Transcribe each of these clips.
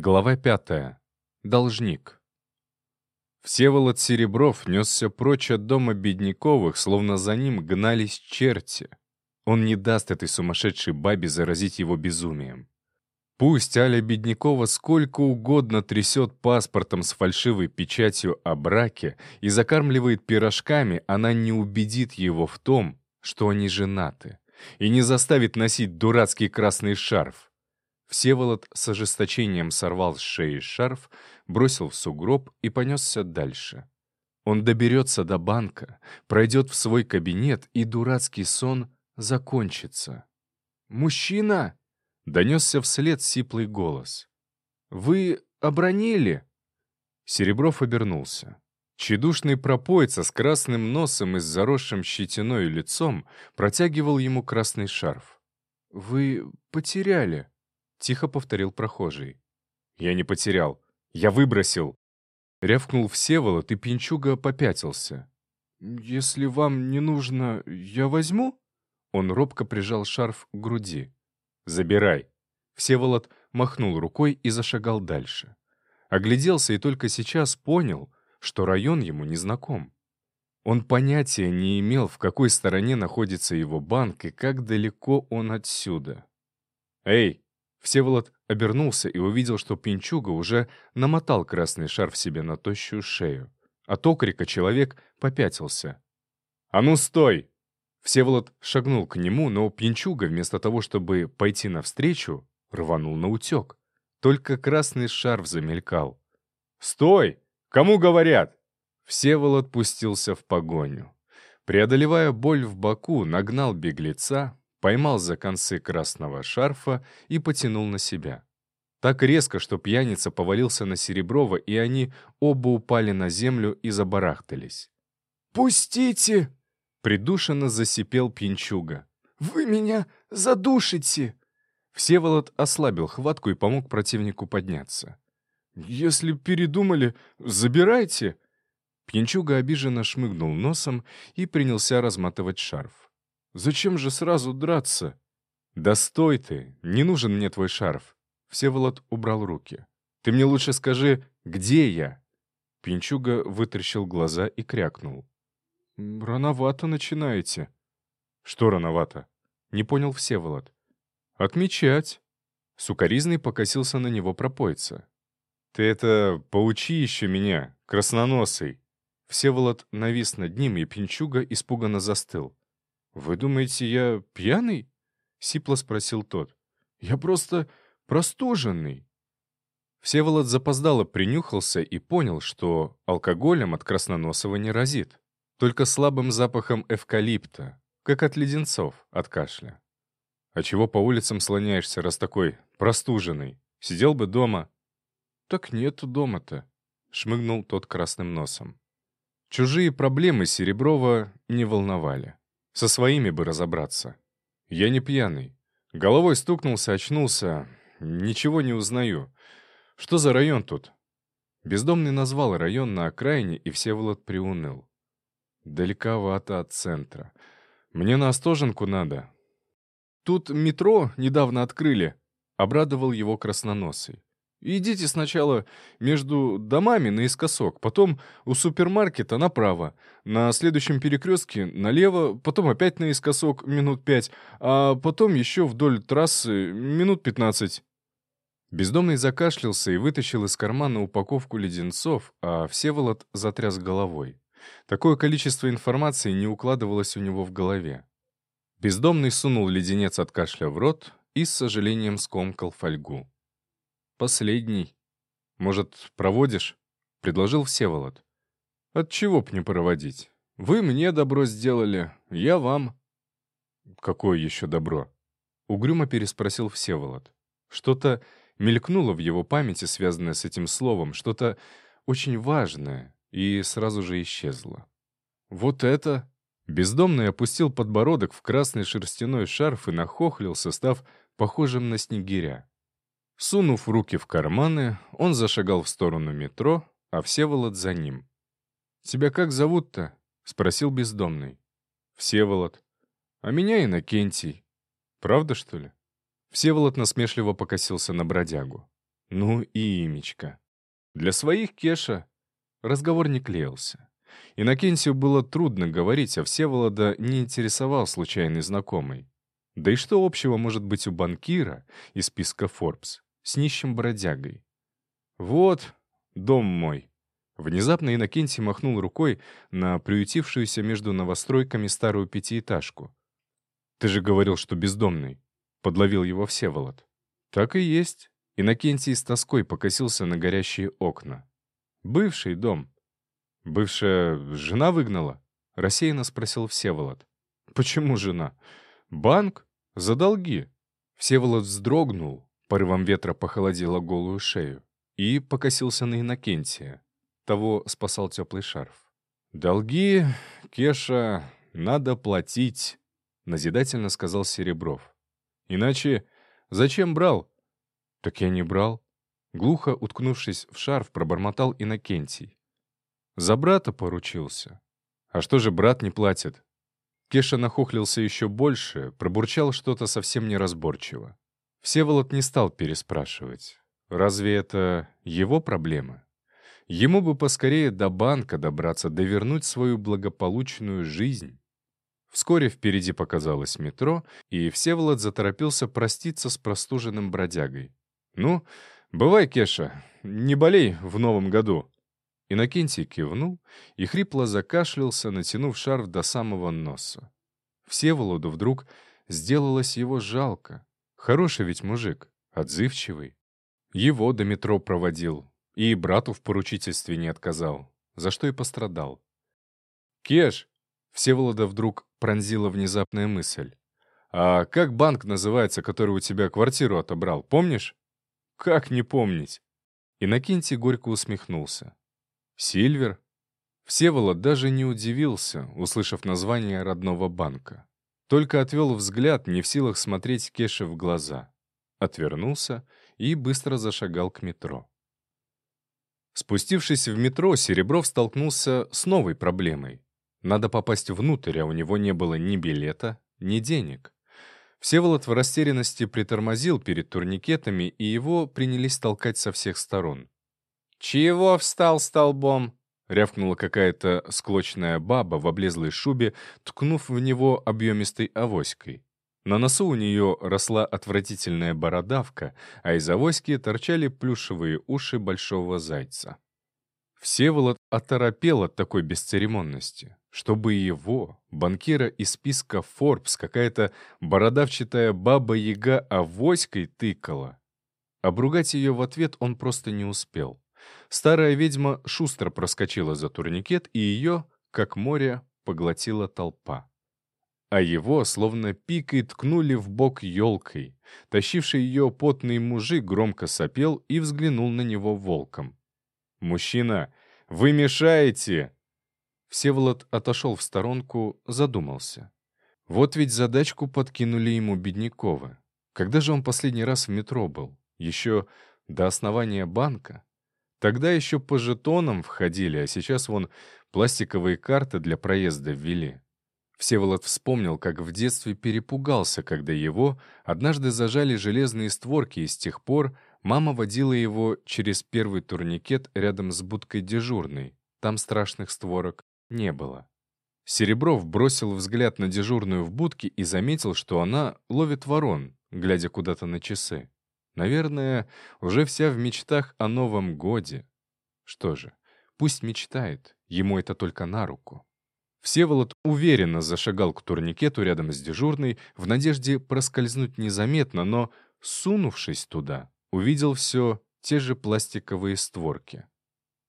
Глава пятая. Должник. Всеволод Серебров несся прочь от дома Бедняковых, словно за ним гнались черти. Он не даст этой сумасшедшей бабе заразить его безумием. Пусть Аля Беднякова сколько угодно трясет паспортом с фальшивой печатью о браке и закармливает пирожками, она не убедит его в том, что они женаты, и не заставит носить дурацкий красный шарф. Всеволод с ожесточением сорвал с шеи шарф, бросил в сугроб и понесся дальше. Он доберется до банка, пройдет в свой кабинет, и дурацкий сон закончится. «Мужчина!» Донесся вслед сиплый голос. «Вы обронили?» Серебров обернулся. Чедушный пропойца с красным носом и с заросшим щетиной лицом протягивал ему красный шарф. «Вы потеряли», — тихо повторил прохожий. «Я не потерял. Я выбросил!» Рявкнул Всеволод, и пинчуга попятился. «Если вам не нужно, я возьму?» Он робко прижал шарф к груди. «Забирай». Всеволод махнул рукой и зашагал дальше. Огляделся и только сейчас понял, что район ему не знаком. Он понятия не имел, в какой стороне находится его банк и как далеко он отсюда. «Эй!» Всеволод обернулся и увидел, что Пинчуга уже намотал красный шарф себе на тощую шею. От окрика человек попятился. «А ну стой!» Всеволод шагнул к нему, но Пьянчуга, вместо того, чтобы пойти навстречу, рванул на утек. Только красный шарф замелькал. «Стой! Кому говорят?» Всеволод пустился в погоню. Преодолевая боль в боку, нагнал беглеца, поймал за концы красного шарфа и потянул на себя. Так резко, что пьяница повалился на Сереброва, и они оба упали на землю и забарахтались. «Пустите!» Придушенно засипел пьянчуга. «Вы меня задушите!» Всеволод ослабил хватку и помог противнику подняться. «Если передумали, забирайте!» Пьянчуга обиженно шмыгнул носом и принялся разматывать шарф. «Зачем же сразу драться?» «Да стой ты! Не нужен мне твой шарф!» Всеволод убрал руки. «Ты мне лучше скажи, где я?» Пинчуга вытаращил глаза и крякнул. «Рановато начинаете». «Что рановато?» — не понял Всеволод. «Отмечать». Сукаризный покосился на него пропойца. «Ты это поучи еще меня, красноносый!» Всеволод навис над ним, и Пинчуга испуганно застыл. «Вы думаете, я пьяный?» — сипло спросил тот. «Я просто простуженный». Всеволод запоздало принюхался и понял, что алкоголем от Красноносова не разит только слабым запахом эвкалипта, как от леденцов, от кашля. А чего по улицам слоняешься, раз такой простуженный? Сидел бы дома. Так нету дома-то, шмыгнул тот красным носом. Чужие проблемы Сереброва не волновали. Со своими бы разобраться. Я не пьяный. Головой стукнулся, очнулся. Ничего не узнаю. Что за район тут? Бездомный назвал район на окраине, и Всеволод приуныл. Далековато от центра. Мне на Остоженку надо. Тут метро недавно открыли. Обрадовал его красноносый. Идите сначала между домами наискосок, потом у супермаркета направо, на следующем перекрестке налево, потом опять наискосок минут пять, а потом еще вдоль трассы минут пятнадцать. Бездомный закашлялся и вытащил из кармана упаковку леденцов, а Всеволод затряс головой. Такое количество информации не укладывалось у него в голове. Бездомный сунул леденец от кашля в рот и с сожалением скомкал фольгу. «Последний. Может, проводишь?» — предложил Всеволод. «От чего б не проводить? Вы мне добро сделали, я вам». «Какое еще добро?» — угрюмо переспросил Всеволод. Что-то мелькнуло в его памяти, связанное с этим словом, что-то очень важное, и сразу же исчезла. «Вот это!» Бездомный опустил подбородок в красный шерстяной шарф и нахохлился, став похожим на снегиря. Сунув руки в карманы, он зашагал в сторону метро, а Всеволод за ним. «Тебя как зовут-то?» — спросил бездомный. «Всеволод». «А меня Иннокентий». «Правда, что ли?» Всеволод насмешливо покосился на бродягу. Ну и имечко. Для своих Кеша разговор не клеился. Иннокентию было трудно говорить, а Всеволода не интересовал случайный знакомый. Да и что общего может быть у банкира из списка Forbes с нищим бродягой? «Вот дом мой». Внезапно Иннокентий махнул рукой на приютившуюся между новостройками старую пятиэтажку. «Ты же говорил, что бездомный», — подловил его Всеволод. «Так и есть». Иннокентий с тоской покосился на горящие окна. «Бывший дом». «Бывшая жена выгнала?» — рассеянно спросил Всеволод. «Почему жена? Банк? За долги». Всеволод вздрогнул, порывом ветра похолодило голую шею и покосился на Иннокентия. Того спасал теплый шарф. «Долги, Кеша, надо платить», — назидательно сказал Серебров. «Иначе зачем брал?» «Так я не брал». Глухо уткнувшись в шарф, пробормотал Иннокентий. «За брата поручился. А что же брат не платит?» Кеша нахохлился еще больше, пробурчал что-то совсем неразборчиво. Всеволод не стал переспрашивать. Разве это его проблема? Ему бы поскорее до банка добраться, довернуть свою благополучную жизнь. Вскоре впереди показалось метро, и Всеволод заторопился проститься с простуженным бродягой. «Ну, бывай, Кеша, не болей в новом году». Иннокентий кивнул и хрипло закашлялся, натянув шарф до самого носа. Всеволоду вдруг сделалось его жалко. Хороший ведь мужик, отзывчивый. Его до метро проводил. И брату в поручительстве не отказал. За что и пострадал. «Кеш!» — Всеволода вдруг пронзила внезапная мысль. «А как банк называется, который у тебя квартиру отобрал, помнишь?» «Как не помнить?» Иннокентий горько усмехнулся. «Сильвер?» Всеволод даже не удивился, услышав название родного банка. Только отвел взгляд, не в силах смотреть Кеше в глаза. Отвернулся и быстро зашагал к метро. Спустившись в метро, Серебров столкнулся с новой проблемой. Надо попасть внутрь, а у него не было ни билета, ни денег. Всеволод в растерянности притормозил перед турникетами, и его принялись толкать со всех сторон. «Чего встал столбом?» — рявкнула какая-то склочная баба в облезлой шубе, ткнув в него объемистой авоськой. На носу у нее росла отвратительная бородавка, а из авоськи торчали плюшевые уши большого зайца. Всеволод оторопел от такой бесцеремонности. Чтобы его, банкира из списка Forbes, какая-то бородавчатая баба-яга авоськой тыкала. Обругать ее в ответ он просто не успел. Старая ведьма шустро проскочила за турникет, и ее, как море, поглотила толпа а его словно пикой ткнули в бок елкой. Тащивший ее потный мужик громко сопел и взглянул на него волком. «Мужчина, вы мешаете!» Всеволод отошел в сторонку, задумался. Вот ведь задачку подкинули ему Беднякова. Когда же он последний раз в метро был? Еще до основания банка? Тогда еще по жетонам входили, а сейчас вон пластиковые карты для проезда ввели. Всеволод вспомнил, как в детстве перепугался, когда его однажды зажали железные створки, и с тех пор мама водила его через первый турникет рядом с будкой дежурной. Там страшных створок не было. Серебров бросил взгляд на дежурную в будке и заметил, что она ловит ворон, глядя куда-то на часы. Наверное, уже вся в мечтах о Новом Годе. Что же, пусть мечтает, ему это только на руку. Всеволод уверенно зашагал к турникету рядом с дежурной в надежде проскользнуть незаметно, но, сунувшись туда, увидел все те же пластиковые створки.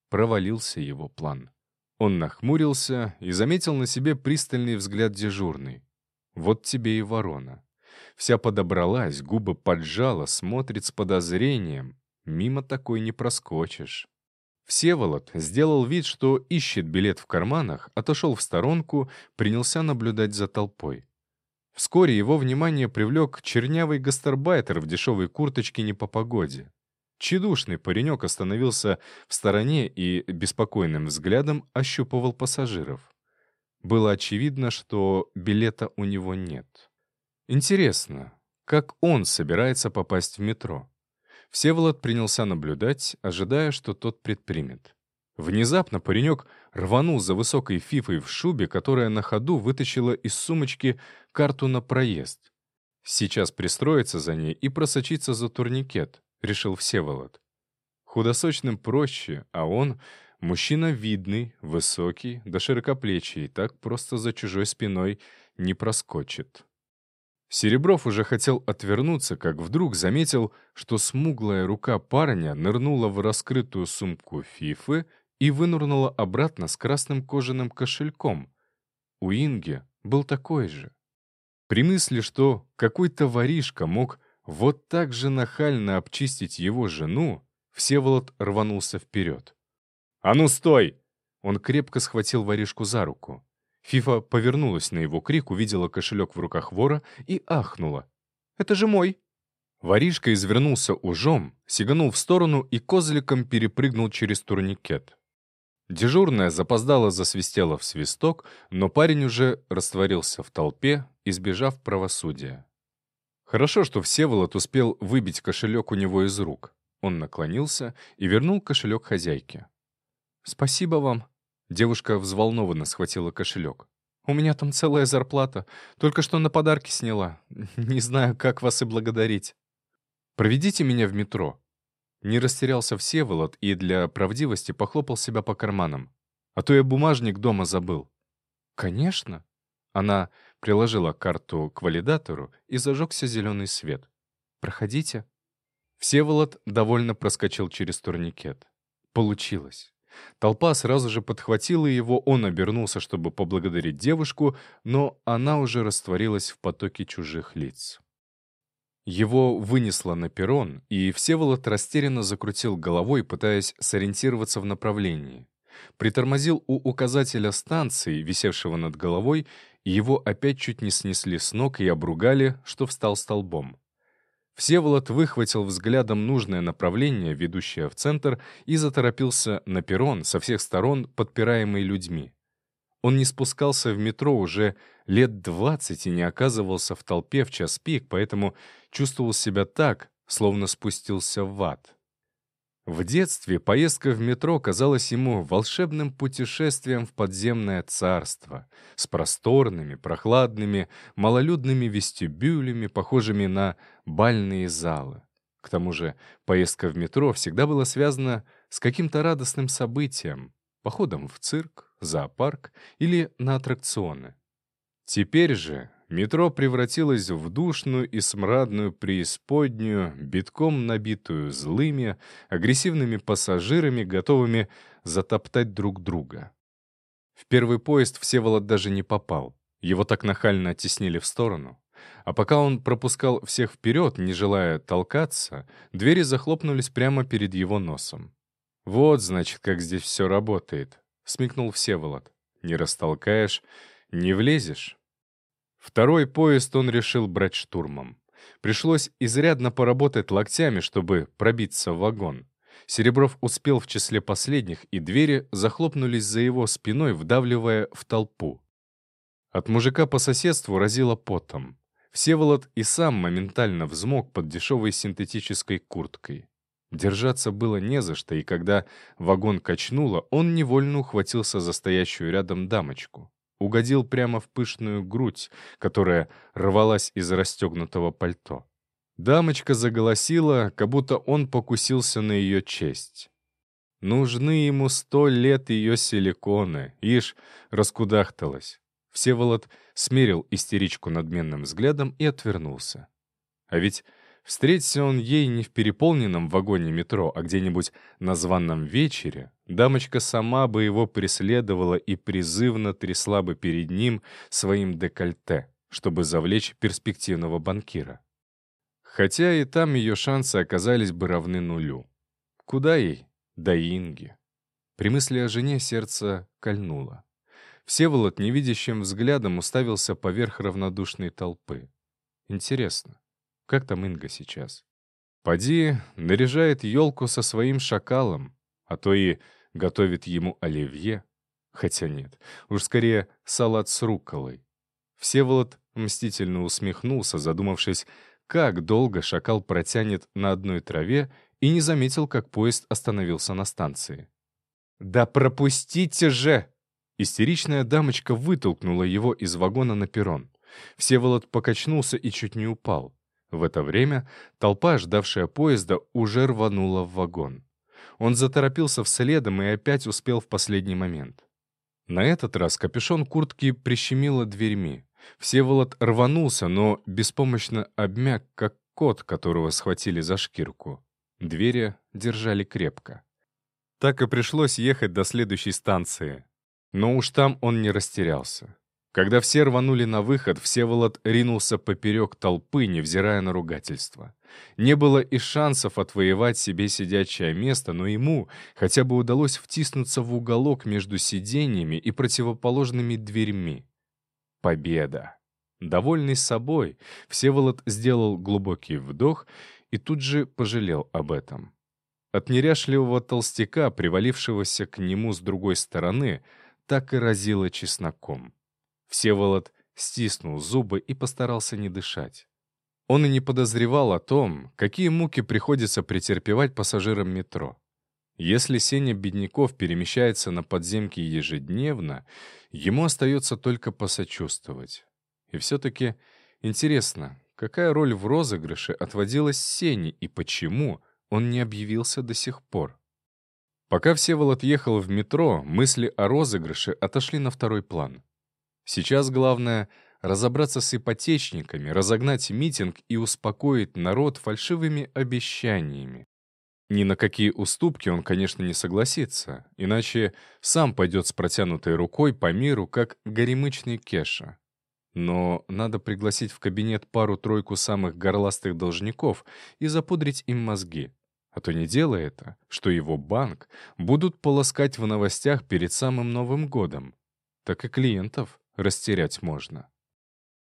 Провалился его план. Он нахмурился и заметил на себе пристальный взгляд дежурной. Вот тебе и ворона. Вся подобралась, губы поджала, смотрит с подозрением. Мимо такой не проскочишь. Всеволод сделал вид, что ищет билет в карманах, отошел в сторонку, принялся наблюдать за толпой. Вскоре его внимание привлек чернявый гастарбайтер в дешевой курточке не по погоде. Чедушный паренек остановился в стороне и беспокойным взглядом ощупывал пассажиров. Было очевидно, что билета у него нет. Интересно, как он собирается попасть в метро? Всеволод принялся наблюдать, ожидая, что тот предпримет. Внезапно паренек рванул за высокой фифой в шубе, которая на ходу вытащила из сумочки карту на проезд. Сейчас пристроиться за ней и просочиться за турникет, решил Всеволод. Худосочным проще, а он — мужчина видный, высокий, да широкоплечий, так просто за чужой спиной не проскочит. Серебров уже хотел отвернуться, как вдруг заметил, что смуглая рука парня нырнула в раскрытую сумку Фифы и вынырнула обратно с красным кожаным кошельком. У Инги был такой же. При мысли, что какой-то воришка мог вот так же нахально обчистить его жену, Всеволод рванулся вперед. «А ну, стой!» Он крепко схватил воришку за руку. Фифа повернулась на его крик, увидела кошелек в руках вора и ахнула. «Это же мой!» Воришка извернулся ужом, сиганул в сторону и козликом перепрыгнул через турникет. Дежурная запоздала засвистела в свисток, но парень уже растворился в толпе, избежав правосудия. Хорошо, что Всеволод успел выбить кошелек у него из рук. Он наклонился и вернул кошелек хозяйке. «Спасибо вам», Девушка взволнованно схватила кошелек. «У меня там целая зарплата. Только что на подарки сняла. Не знаю, как вас и благодарить. Проведите меня в метро». Не растерялся Всеволод и для правдивости похлопал себя по карманам. «А то я бумажник дома забыл». «Конечно». Она приложила карту к валидатору и зажегся зеленый свет. «Проходите». Всеволод довольно проскочил через турникет. Получилось. Толпа сразу же подхватила его, он обернулся, чтобы поблагодарить девушку, но она уже растворилась в потоке чужих лиц. Его вынесло на перрон, и Всеволод растерянно закрутил головой, пытаясь сориентироваться в направлении. Притормозил у указателя станции, висевшего над головой, и его опять чуть не снесли с ног и обругали, что встал столбом. Всеволод выхватил взглядом нужное направление, ведущее в центр, и заторопился на перрон со всех сторон, подпираемый людьми. Он не спускался в метро уже лет двадцать и не оказывался в толпе в час пик, поэтому чувствовал себя так, словно спустился в ад. В детстве поездка в метро казалась ему волшебным путешествием в подземное царство с просторными, прохладными, малолюдными вестибюлями, похожими на бальные залы. К тому же поездка в метро всегда была связана с каким-то радостным событием, походом в цирк, зоопарк или на аттракционы. Теперь же Метро превратилось в душную и смрадную преисподнюю, битком набитую злыми, агрессивными пассажирами, готовыми затоптать друг друга. В первый поезд Всеволод даже не попал. Его так нахально оттеснили в сторону. А пока он пропускал всех вперед, не желая толкаться, двери захлопнулись прямо перед его носом. «Вот, значит, как здесь все работает», — смекнул Всеволод. «Не растолкаешь, не влезешь». Второй поезд он решил брать штурмом. Пришлось изрядно поработать локтями, чтобы пробиться в вагон. Серебров успел в числе последних, и двери захлопнулись за его спиной, вдавливая в толпу. От мужика по соседству разило потом. Всеволод и сам моментально взмок под дешевой синтетической курткой. Держаться было не за что, и когда вагон качнуло, он невольно ухватился за стоящую рядом дамочку угодил прямо в пышную грудь, которая рвалась из расстегнутого пальто. Дамочка заголосила, как будто он покусился на ее честь. Нужны ему сто лет ее силиконы, ишь, раскудахталась. Всеволод смерил истеричку надменным взглядом и отвернулся. А ведь Встретился он ей не в переполненном вагоне метро, а где-нибудь на званном вечере, дамочка сама бы его преследовала и призывно трясла бы перед ним своим декольте, чтобы завлечь перспективного банкира. Хотя и там ее шансы оказались бы равны нулю. Куда ей? До Инги. При мысли о жене сердце кольнуло. Всеволод невидящим взглядом уставился поверх равнодушной толпы. Интересно, как там Инга сейчас? Поди, наряжает елку со своим шакалом, а то и готовит ему оливье. Хотя нет, уж скорее салат с рукколой. Всеволод мстительно усмехнулся, задумавшись, как долго шакал протянет на одной траве и не заметил, как поезд остановился на станции. «Да пропустите же!» Истеричная дамочка вытолкнула его из вагона на перрон. Всеволод покачнулся и чуть не упал. В это время толпа, ждавшая поезда, уже рванула в вагон. Он заторопился вследом и опять успел в последний момент. На этот раз капюшон куртки прищемило дверьми. Всеволод рванулся, но беспомощно обмяк, как кот, которого схватили за шкирку. Двери держали крепко. Так и пришлось ехать до следующей станции. Но уж там он не растерялся. Когда все рванули на выход, Всеволод ринулся поперек толпы, невзирая на ругательство. Не было и шансов отвоевать себе сидячее место, но ему хотя бы удалось втиснуться в уголок между сиденьями и противоположными дверьми. Победа! Довольный собой, Всеволод сделал глубокий вдох и тут же пожалел об этом. От неряшливого толстяка, привалившегося к нему с другой стороны, так и разило чесноком. Всеволод стиснул зубы и постарался не дышать. Он и не подозревал о том, какие муки приходится претерпевать пассажирам метро. Если Сеня Бедняков перемещается на подземке ежедневно, ему остается только посочувствовать. И все-таки интересно, какая роль в розыгрыше отводилась Сене и почему он не объявился до сих пор? Пока Всеволод ехал в метро, мысли о розыгрыше отошли на второй план. Сейчас главное — разобраться с ипотечниками, разогнать митинг и успокоить народ фальшивыми обещаниями. Ни на какие уступки он, конечно, не согласится, иначе сам пойдет с протянутой рукой по миру, как горемычный Кеша. Но надо пригласить в кабинет пару-тройку самых горластых должников и запудрить им мозги. А то не делай это, что его банк будут полоскать в новостях перед самым Новым годом. Так и клиентов растерять можно.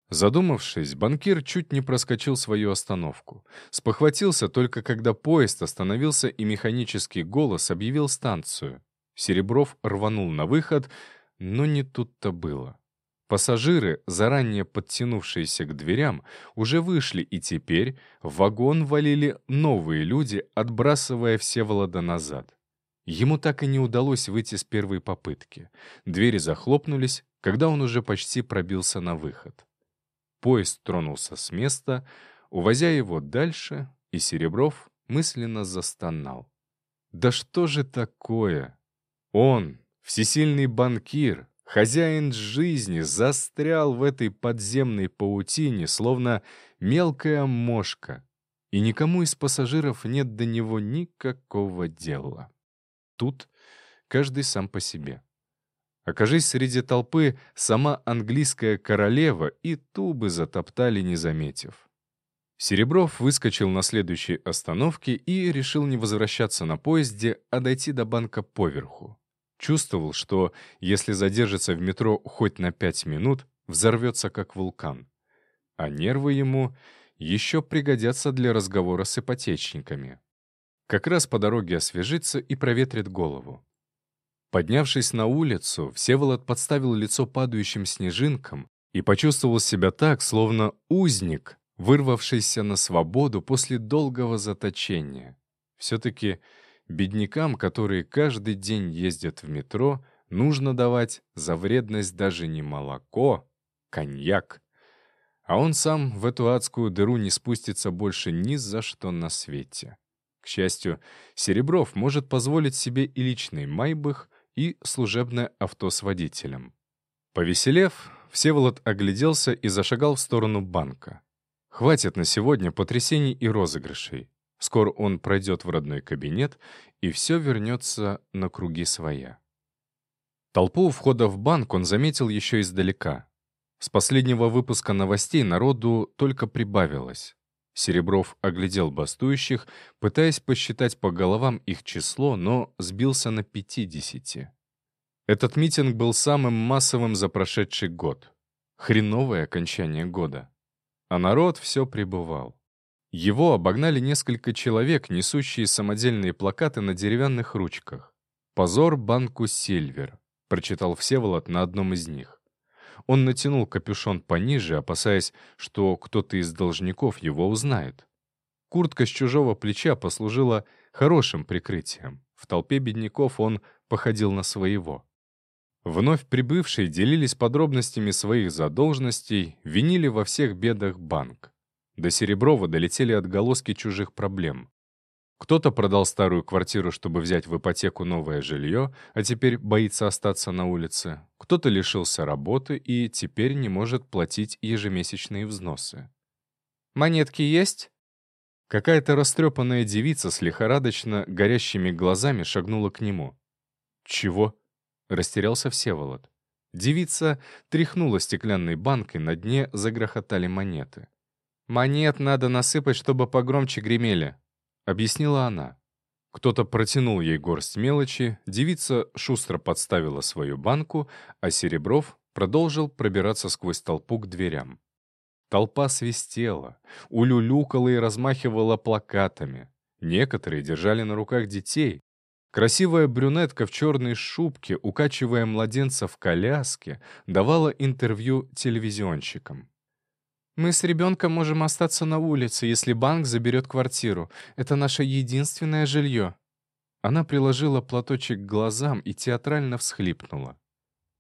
Задумавшись, банкир чуть не проскочил свою остановку. Спохватился только когда поезд остановился и механический голос объявил станцию. Серебров рванул на выход, но не тут-то было. Пассажиры, заранее подтянувшиеся к дверям, уже вышли, и теперь в вагон валили новые люди, отбрасывая Всеволода назад. Ему так и не удалось выйти с первой попытки. Двери захлопнулись, когда он уже почти пробился на выход. Поезд тронулся с места, увозя его дальше, и Серебров мысленно застонал. «Да что же такое? Он, всесильный банкир, хозяин жизни, застрял в этой подземной паутине, словно мелкая мошка, и никому из пассажиров нет до него никакого дела. Тут каждый сам по себе. Окажись среди толпы сама английская королева, и ту бы затоптали, не заметив. Серебров выскочил на следующей остановке и решил не возвращаться на поезде, а дойти до банка поверху. Чувствовал, что если задержится в метро хоть на пять минут, взорвется как вулкан. А нервы ему еще пригодятся для разговора с ипотечниками. Как раз по дороге освежится и проветрит голову. Поднявшись на улицу, Всеволод подставил лицо падающим снежинкам и почувствовал себя так, словно узник, вырвавшийся на свободу после долгого заточения. Все-таки беднякам, которые каждый день ездят в метро, нужно давать за вредность даже не молоко, коньяк. А он сам в эту адскую дыру не спустится больше ни за что на свете. К счастью, Серебров может позволить себе и личный майбах, и служебное авто с водителем. Повеселев, Всеволод огляделся и зашагал в сторону банка. Хватит на сегодня потрясений и розыгрышей. Скоро он пройдет в родной кабинет, и все вернется на круги своя. Толпу у входа в банк он заметил еще издалека. С последнего выпуска новостей народу только прибавилось. Серебров оглядел бастующих, пытаясь посчитать по головам их число, но сбился на 50. Этот митинг был самым массовым за прошедший год. Хреновое окончание года. А народ все пребывал. Его обогнали несколько человек, несущие самодельные плакаты на деревянных ручках. «Позор банку Сильвер», — прочитал Всеволод на одном из них. Он натянул капюшон пониже, опасаясь, что кто-то из должников его узнает. Куртка с чужого плеча послужила хорошим прикрытием. В толпе бедняков он походил на своего. Вновь прибывшие делились подробностями своих задолженностей, винили во всех бедах банк. До Сереброва долетели отголоски чужих проблем. Кто-то продал старую квартиру, чтобы взять в ипотеку новое жилье, а теперь боится остаться на улице. Кто-то лишился работы и теперь не может платить ежемесячные взносы. «Монетки есть?» Какая-то растрепанная девица с лихорадочно горящими глазами шагнула к нему. «Чего?» — растерялся Всеволод. Девица тряхнула стеклянной банкой, на дне загрохотали монеты. «Монет надо насыпать, чтобы погромче гремели», — объяснила она. Кто-то протянул ей горсть мелочи, девица шустро подставила свою банку, а Серебров продолжил пробираться сквозь толпу к дверям. Толпа свистела, улюлюкала и размахивала плакатами. Некоторые держали на руках детей. Красивая брюнетка в черной шубке, укачивая младенца в коляске, давала интервью телевизионщикам. «Мы с ребенком можем остаться на улице, если банк заберет квартиру. Это наше единственное жилье». Она приложила платочек к глазам и театрально всхлипнула.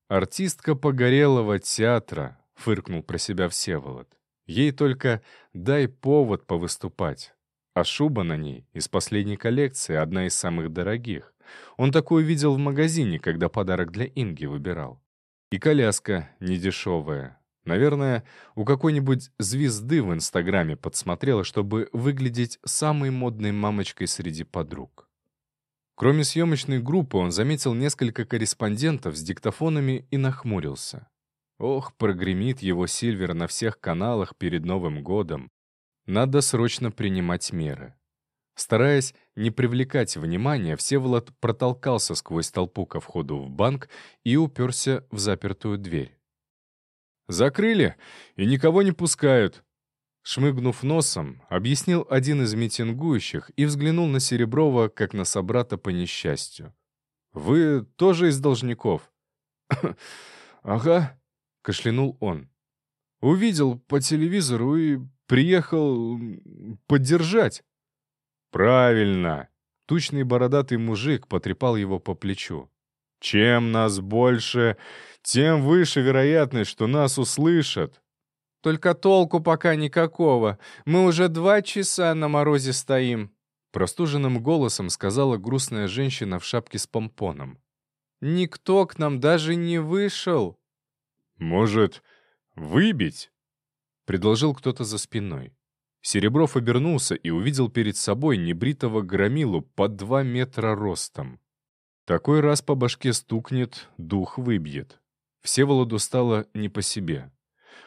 «Артистка погорелого театра», — фыркнул про себя Всеволод. Ей только дай повод повыступать. А шуба на ней из последней коллекции, одна из самых дорогих. Он такую видел в магазине, когда подарок для Инги выбирал. И коляска недешевая. Наверное, у какой-нибудь звезды в Инстаграме подсмотрела, чтобы выглядеть самой модной мамочкой среди подруг. Кроме съемочной группы, он заметил несколько корреспондентов с диктофонами и нахмурился. Ох, прогремит его Сильвер на всех каналах перед Новым годом. Надо срочно принимать меры. Стараясь не привлекать внимания, Всеволод протолкался сквозь толпу ко входу в банк и уперся в запертую дверь. «Закрыли и никого не пускают», Шмыгнув носом, объяснил один из митингующих и взглянул на Сереброва, как на собрата по несчастью. «Вы тоже из должников?» «Ага», кашлянул он. «Увидел по телевизору и приехал поддержать». «Правильно!» Тучный бородатый мужик потрепал его по плечу. «Чем нас больше, тем выше вероятность, что нас услышат». «Только толку пока никакого. Мы уже два часа на морозе стоим», — простуженным голосом сказала грустная женщина в шапке с помпоном. «Никто к нам даже не вышел». «Может, выбить?» — предложил кто-то за спиной. Серебров обернулся и увидел перед собой небритого громилу под два метра ростом. Такой раз по башке стукнет, дух выбьет. Всеволоду стало не по себе.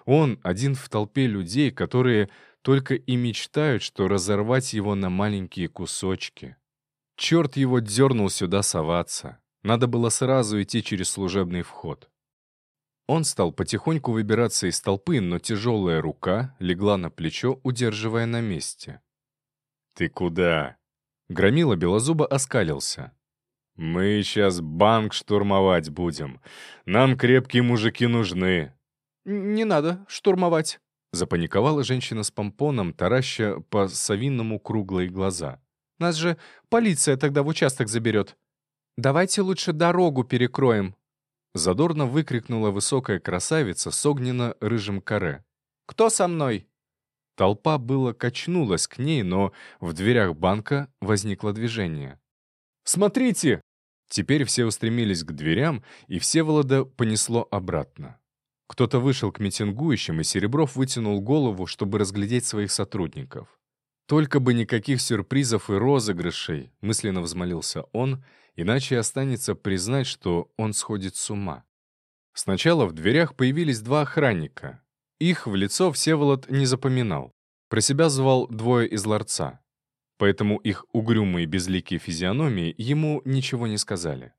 Он один в толпе людей, которые только и мечтают, что разорвать его на маленькие кусочки. Черт его дернул сюда соваться. Надо было сразу идти через служебный вход. Он стал потихоньку выбираться из толпы, но тяжелая рука легла на плечо, удерживая на месте. «Ты куда?» Громила Белозуба оскалился. «Мы сейчас банк штурмовать будем. Нам крепкие мужики нужны». «Не надо штурмовать», — запаниковала женщина с помпоном, тараща по совинному круглые глаза. «Нас же полиция тогда в участок заберет. Давайте лучше дорогу перекроем, Задорно выкрикнула высокая красавица с огненно-рыжим каре. «Кто со мной?» Толпа было качнулась к ней, но в дверях банка возникло движение. «Смотрите!» Теперь все устремились к дверям, и Всеволода понесло обратно. Кто-то вышел к митингующим, и Серебров вытянул голову, чтобы разглядеть своих сотрудников. «Только бы никаких сюрпризов и розыгрышей», — мысленно взмолился он, иначе останется признать, что он сходит с ума. Сначала в дверях появились два охранника. Их в лицо Всеволод не запоминал. Про себя звал двое из ларца. Поэтому их угрюмые безликие физиономии ему ничего не сказали.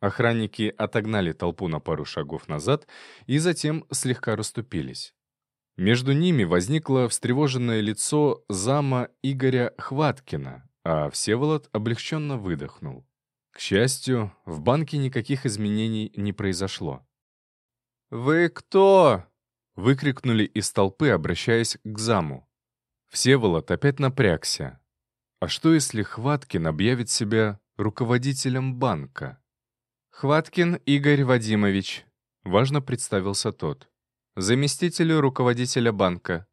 Охранники отогнали толпу на пару шагов назад и затем слегка расступились. Между ними возникло встревоженное лицо зама Игоря Хваткина, а Всеволод облегченно выдохнул. К счастью, в банке никаких изменений не произошло. «Вы кто?» — выкрикнули из толпы, обращаясь к заму. Всеволод опять напрягся. А что, если Хваткин объявит себя руководителем банка? «Хваткин Игорь Вадимович», — важно представился тот. «Заместителю руководителя банка».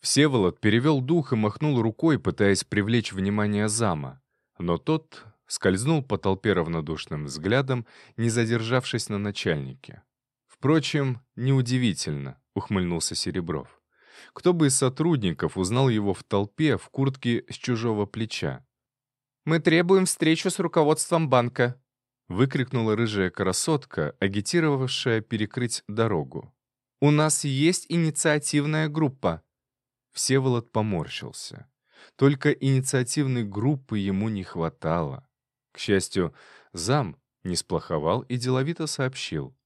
Всеволод перевел дух и махнул рукой, пытаясь привлечь внимание зама. Но тот скользнул по толпе равнодушным взглядом, не задержавшись на начальнике. «Впрочем, неудивительно», — ухмыльнулся Серебров. «Кто бы из сотрудников узнал его в толпе в куртке с чужого плеча?» «Мы требуем встречу с руководством банка», — выкрикнула рыжая красотка, агитировавшая перекрыть дорогу. «У нас есть инициативная группа». Всеволод поморщился. Только инициативной группы ему не хватало. К счастью, зам не сплоховал и деловито сообщил.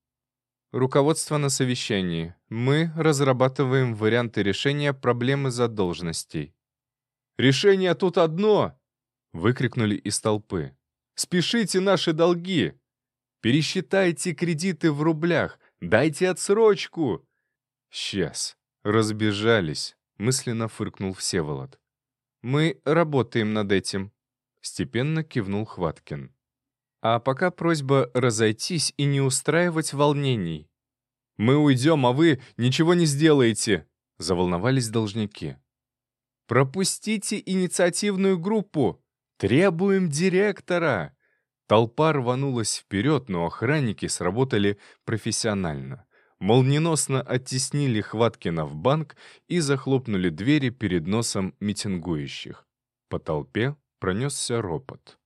Руководство на совещании. Мы разрабатываем варианты решения проблемы задолженностей. «Решение тут одно!» — выкрикнули из толпы. «Спешите наши долги! Пересчитайте кредиты в рублях! Дайте отсрочку!» «Сейчас. Разбежались», — мысленно фыркнул Всеволод. «Мы работаем над этим», — степенно кивнул Хваткин. А пока просьба разойтись и не устраивать волнений. «Мы уйдем, а вы ничего не сделаете!» — заволновались должники. «Пропустите инициативную группу! Требуем директора!» Толпа рванулась вперед, но охранники сработали профессионально. Молниеносно оттеснили Хваткина в банк и захлопнули двери перед носом митингующих. По толпе пронесся ропот.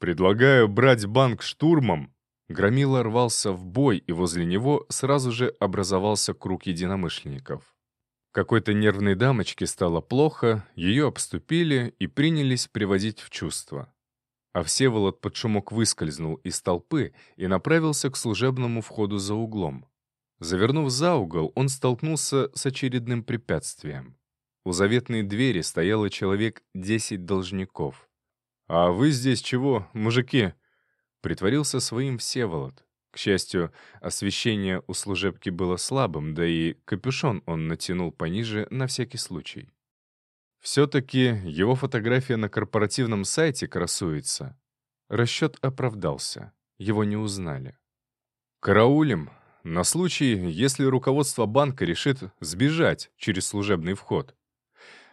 «Предлагаю брать банк штурмом!» Громила рвался в бой, и возле него сразу же образовался круг единомышленников. Какой-то нервной дамочке стало плохо, ее обступили и принялись приводить в чувство. А Всеволод под шумок выскользнул из толпы и направился к служебному входу за углом. Завернув за угол, он столкнулся с очередным препятствием. У заветной двери стояло человек десять должников. «А вы здесь чего, мужики?» Притворился своим Всеволод. К счастью, освещение у служебки было слабым, да и капюшон он натянул пониже на всякий случай. Все-таки его фотография на корпоративном сайте красуется. Расчет оправдался. Его не узнали. «Караулем, на случай, если руководство банка решит сбежать через служебный вход».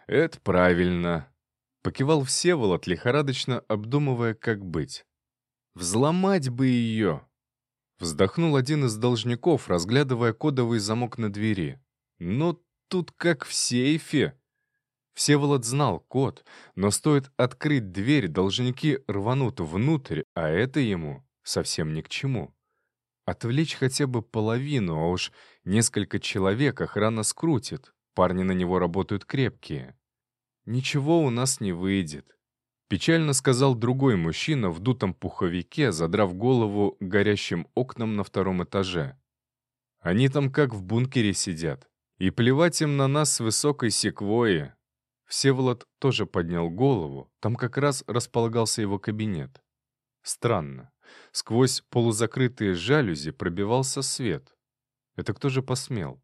«Это правильно», Покивал Всеволод, лихорадочно обдумывая, как быть. «Взломать бы ее!» Вздохнул один из должников, разглядывая кодовый замок на двери. «Но тут как в сейфе!» Всеволод знал код, но стоит открыть дверь, должники рванут внутрь, а это ему совсем ни к чему. Отвлечь хотя бы половину, а уж несколько человек охрана скрутит. Парни на него работают крепкие. «Ничего у нас не выйдет», — печально сказал другой мужчина в дутом пуховике, задрав голову горящим окнам на втором этаже. «Они там как в бункере сидят. И плевать им на нас с высокой секвойи». Всеволод тоже поднял голову, там как раз располагался его кабинет. Странно. Сквозь полузакрытые жалюзи пробивался свет. Это кто же посмел?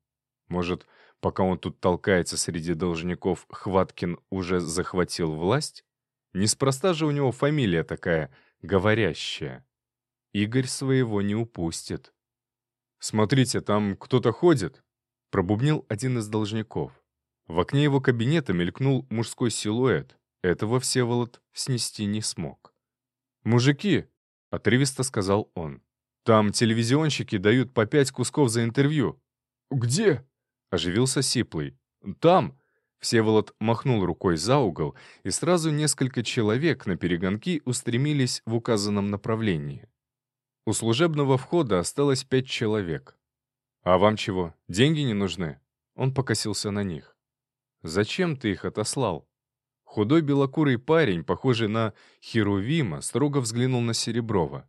Может, Пока он тут толкается среди должников, Хваткин уже захватил власть? Неспроста же у него фамилия такая, говорящая. Игорь своего не упустит. «Смотрите, там кто-то ходит», — пробубнил один из должников. В окне его кабинета мелькнул мужской силуэт. Этого Всеволод снести не смог. «Мужики», — отрывисто сказал он, — «там телевизионщики дают по пять кусков за интервью». «Где?» Оживился Сиплый. «Там!» Всеволод махнул рукой за угол, и сразу несколько человек на перегонки устремились в указанном направлении. У служебного входа осталось пять человек. «А вам чего? Деньги не нужны?» Он покосился на них. «Зачем ты их отослал?» Худой белокурый парень, похожий на Херувима, строго взглянул на Сереброва.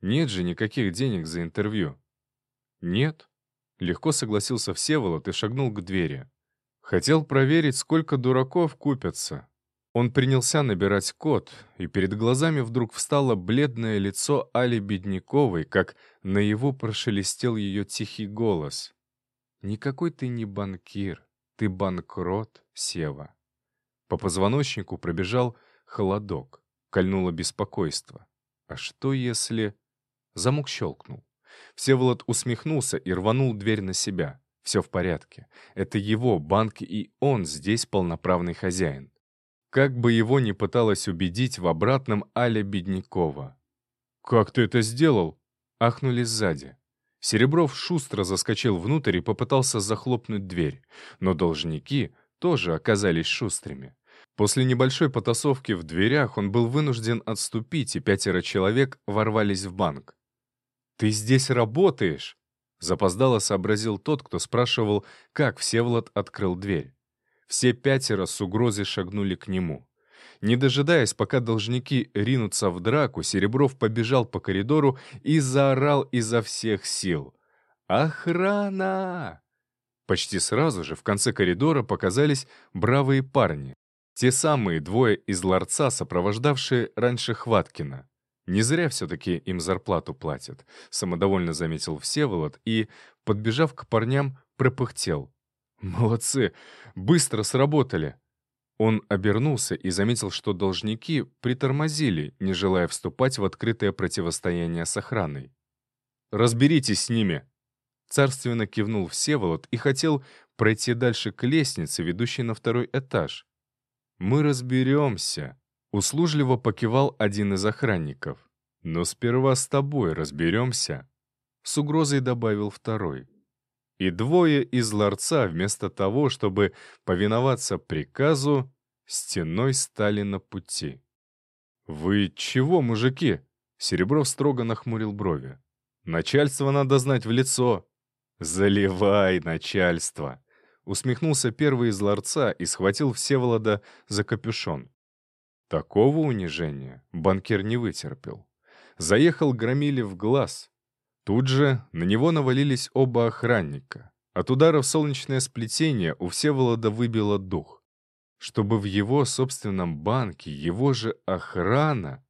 «Нет же никаких денег за интервью». «Нет», Легко согласился Всеволод и шагнул к двери. Хотел проверить, сколько дураков купятся. Он принялся набирать код, и перед глазами вдруг встало бледное лицо Али Бедняковой, как на его прошелестел ее тихий голос. «Никакой ты не банкир, ты банкрот, Сева». По позвоночнику пробежал холодок, кольнуло беспокойство. А что если... Замок щелкнул. Всеволод усмехнулся и рванул дверь на себя. Все в порядке. Это его банк, и он здесь полноправный хозяин. Как бы его ни пыталась убедить в обратном Аля Беднякова. «Как ты это сделал?» — ахнули сзади. Серебров шустро заскочил внутрь и попытался захлопнуть дверь, но должники тоже оказались шустрыми. После небольшой потасовки в дверях он был вынужден отступить, и пятеро человек ворвались в банк. «Ты здесь работаешь?» Запоздало сообразил тот, кто спрашивал, как Всеволод открыл дверь. Все пятеро с угрозой шагнули к нему. Не дожидаясь, пока должники ринутся в драку, Серебров побежал по коридору и заорал изо всех сил. «Охрана!» Почти сразу же в конце коридора показались бравые парни. Те самые двое из ларца, сопровождавшие раньше Хваткина. Не зря все-таки им зарплату платят, самодовольно заметил Всеволод и, подбежав к парням, пропыхтел. «Молодцы! Быстро сработали!» Он обернулся и заметил, что должники притормозили, не желая вступать в открытое противостояние с охраной. «Разберитесь с ними!» Царственно кивнул Всеволод и хотел пройти дальше к лестнице, ведущей на второй этаж. «Мы разберемся», — услужливо покивал один из охранников. «Но сперва с тобой разберемся», — с угрозой добавил второй. И двое из ларца, вместо того, чтобы повиноваться приказу, стеной стали на пути. «Вы чего, мужики?» Серебров строго нахмурил брови. «Начальство надо знать в лицо». «Заливай, начальство!» Усмехнулся первый из ларца и схватил Всеволода за капюшон. Такого унижения банкир не вытерпел. Заехал громили в глаз, Тут же на него навалились оба охранника. От ударов солнечное сплетение у Всеволода выбило дух. Чтобы в его собственном банке его же охрана...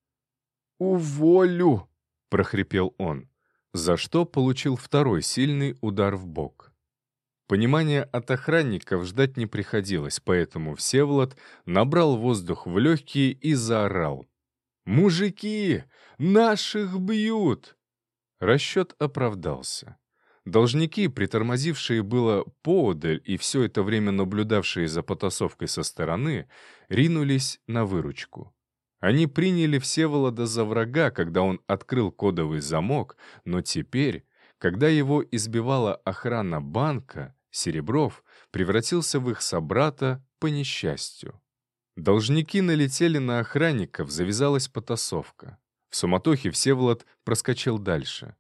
«Уволю!» — прохрипел он, за что получил второй сильный удар в бок. Понимания от охранников ждать не приходилось, поэтому Всеволод набрал воздух в легкие и заорал. «Мужики! Наших бьют!» Расчет оправдался. Должники, притормозившие было поодаль и все это время наблюдавшие за потасовкой со стороны, ринулись на выручку. Они приняли Всеволода за врага, когда он открыл кодовый замок, но теперь, когда его избивала охрана банка, Серебров превратился в их собрата по несчастью. Должники налетели на охранников, завязалась потасовка. В суматохе Всеволод проскочил дальше.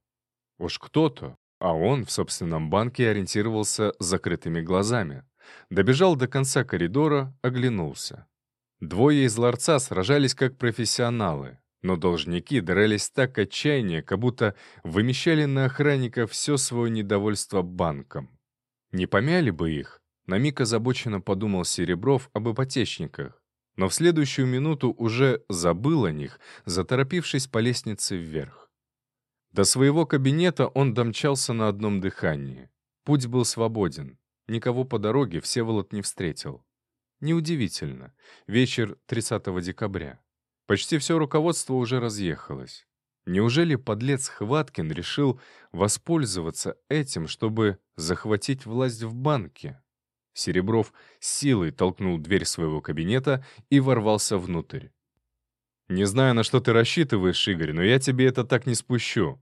Уж кто-то, а он в собственном банке ориентировался закрытыми глазами. Добежал до конца коридора, оглянулся. Двое из ларца сражались как профессионалы, но должники дрались так отчаяние, как будто вымещали на охранников все свое недовольство банком. Не помяли бы их? На миг озабоченно подумал Серебров об ипотечниках но в следующую минуту уже забыл о них, заторопившись по лестнице вверх. До своего кабинета он домчался на одном дыхании. Путь был свободен. Никого по дороге Всеволод не встретил. Неудивительно. Вечер 30 декабря. Почти все руководство уже разъехалось. Неужели подлец Хваткин решил воспользоваться этим, чтобы захватить власть в банке? Серебров силой толкнул дверь своего кабинета и ворвался внутрь. «Не знаю, на что ты рассчитываешь, Игорь, но я тебе это так не спущу».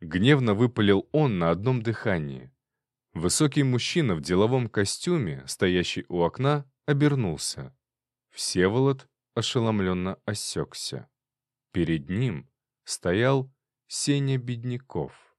Гневно выпалил он на одном дыхании. Высокий мужчина в деловом костюме, стоящий у окна, обернулся. Всеволод ошеломленно осекся. Перед ним стоял Сеня Бедняков.